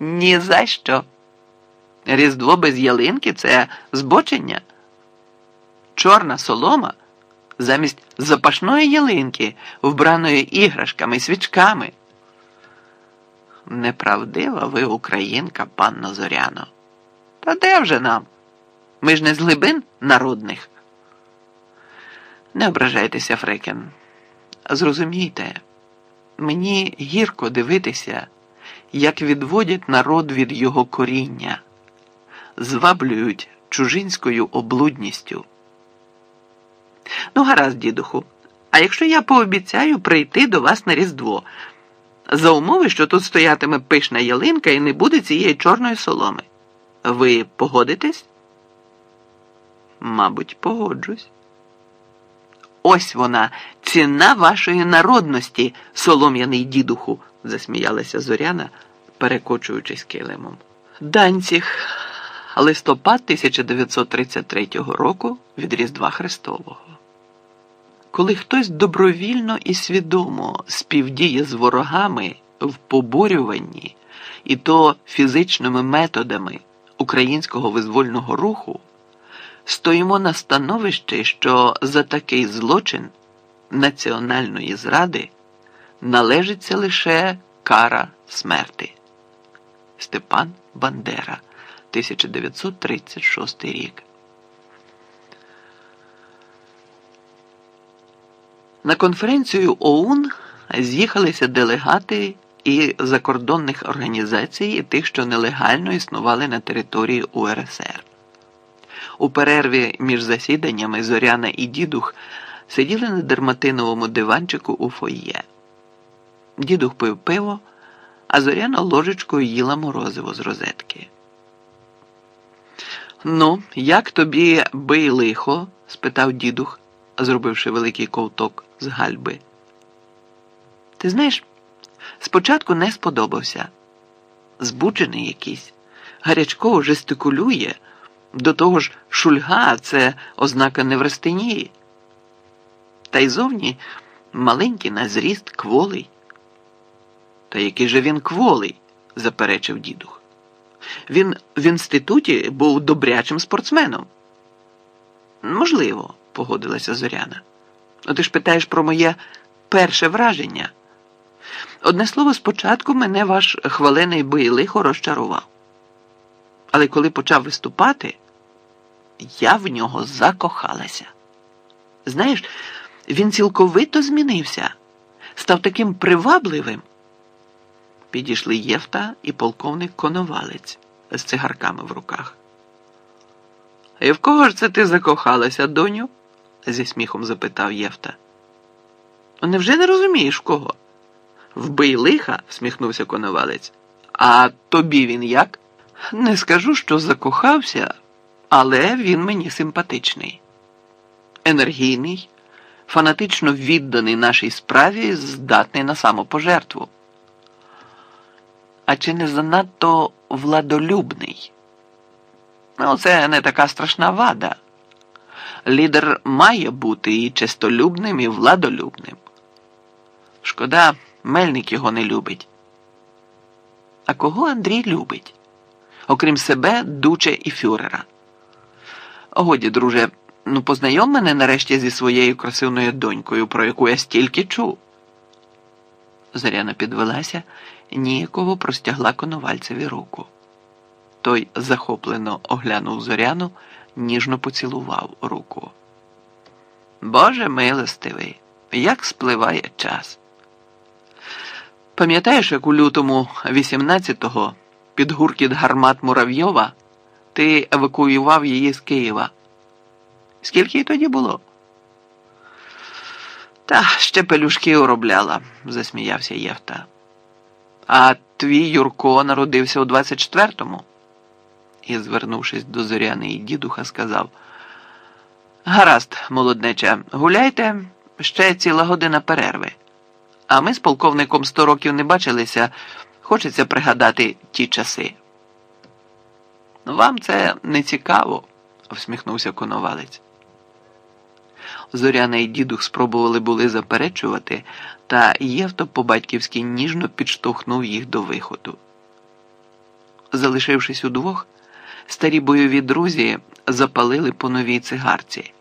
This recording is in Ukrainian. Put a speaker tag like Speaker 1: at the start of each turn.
Speaker 1: Ні за що. Різдво без ялинки це збочення. Чорна солома замість запашної ялинки, вбраної іграшками свічками. Неправдива ви українка, панно Зоряно. Та де вже нам? Ми ж не з глибин народних. Не ображайтеся, Фрекен. Зрозумійте, мені гірко дивитися, як відводять народ від його коріння, зваблюють чужинською облудністю. Ну, гаразд, дідуху, а якщо я пообіцяю прийти до вас на Різдво, за умови, що тут стоятиме пишна ялинка і не буде цієї чорної соломи, ви погодитесь? Мабуть, погоджусь. Ось вона, ціна вашої народності, солом'яний дідуху, засміялася Зоряна, перекочуючись килимом. Данціг, листопад 1933 року від Різдва Христового. Коли хтось добровільно і свідомо співдіє з ворогами в поборюванні, і то фізичними методами українського визвольного руху, стоїмо на становищі, що за такий злочин національної зради належиться лише кара смерти. Степан Бандера, 1936 рік. На конференцію ОУН з'їхалися делегати і закордонних організацій, і тих, що нелегально існували на території УРСР. У перерві між засіданнями Зоряна і дідух сиділи на дерматиновому диванчику у фоє. Дідух пив пиво, а Зоряна ложечкою їла морозиво з розетки. Ну, як тобі бий лихо? спитав дідух, зробивши великий ковток з гальби. Ти знаєш, спочатку не сподобався. Збуджений якийсь, гарячково жестикулює. До того ж, шульга це ознака неврастенії. Та й зовні маленький на зріст кволий. Та який же він кволий, заперечив дідух. Він в інституті був добрячим спортсменом. Можливо, погодилася Зоряна. Ну, ти ж питаєш про моє перше враження. Одне слово, спочатку мене ваш хвалений боєлихо розчарував. Але коли почав виступати, я в нього закохалася. Знаєш, він цілковито змінився, став таким привабливим. Підійшли Євта і полковник Коновалець з цигарками в руках. І в кого ж це ти закохалася, доню? зі сміхом запитав Євта. «Ну, невже не розумієш кого? Вбий лиха, всміхнувся Коновалець. А тобі він як? Не скажу, що закохався, але він мені симпатичний, енергійний, фанатично відданий нашій справі, здатний на самопожертву. А чи не занадто владолюбний? Ну, це не така страшна вада. Лідер має бути і честолюбним, і владолюбним. Шкода, Мельник його не любить. А кого Андрій любить? Окрім себе, дуче і фюрера. Годі, друже, ну познайом мене нарешті зі своєю красивною донькою, про яку я стільки чув. Зоряна підвелася, ніяково простягла коновальцеві руку. Той захоплено оглянув зоряну, ніжно поцілував руку. Боже милостивий, як спливає час. Пам'ятаєш, як у лютому 18-го під гуркіт гармат Муравйова ти евакуював її з Києва? Скільки їй тоді було? Та ще пелюшки уробляла, засміявся Євта. А твій Юрко народився у 24-му? І, звернувшись до зоряни і дідуха, сказав: Гаразд, молоднеча, гуляйте ще ціла година перерви. А ми з полковником сто років не бачилися, хочеться пригадати ті часи. Вам це не цікаво, всміхнувся коновалець. Зоряна і дідух спробували були заперечувати, та Євто по батьківськи ніжно підштовхнув їх до виходу. залишившись удвох, старі бойові друзі запалили по новій цигарці.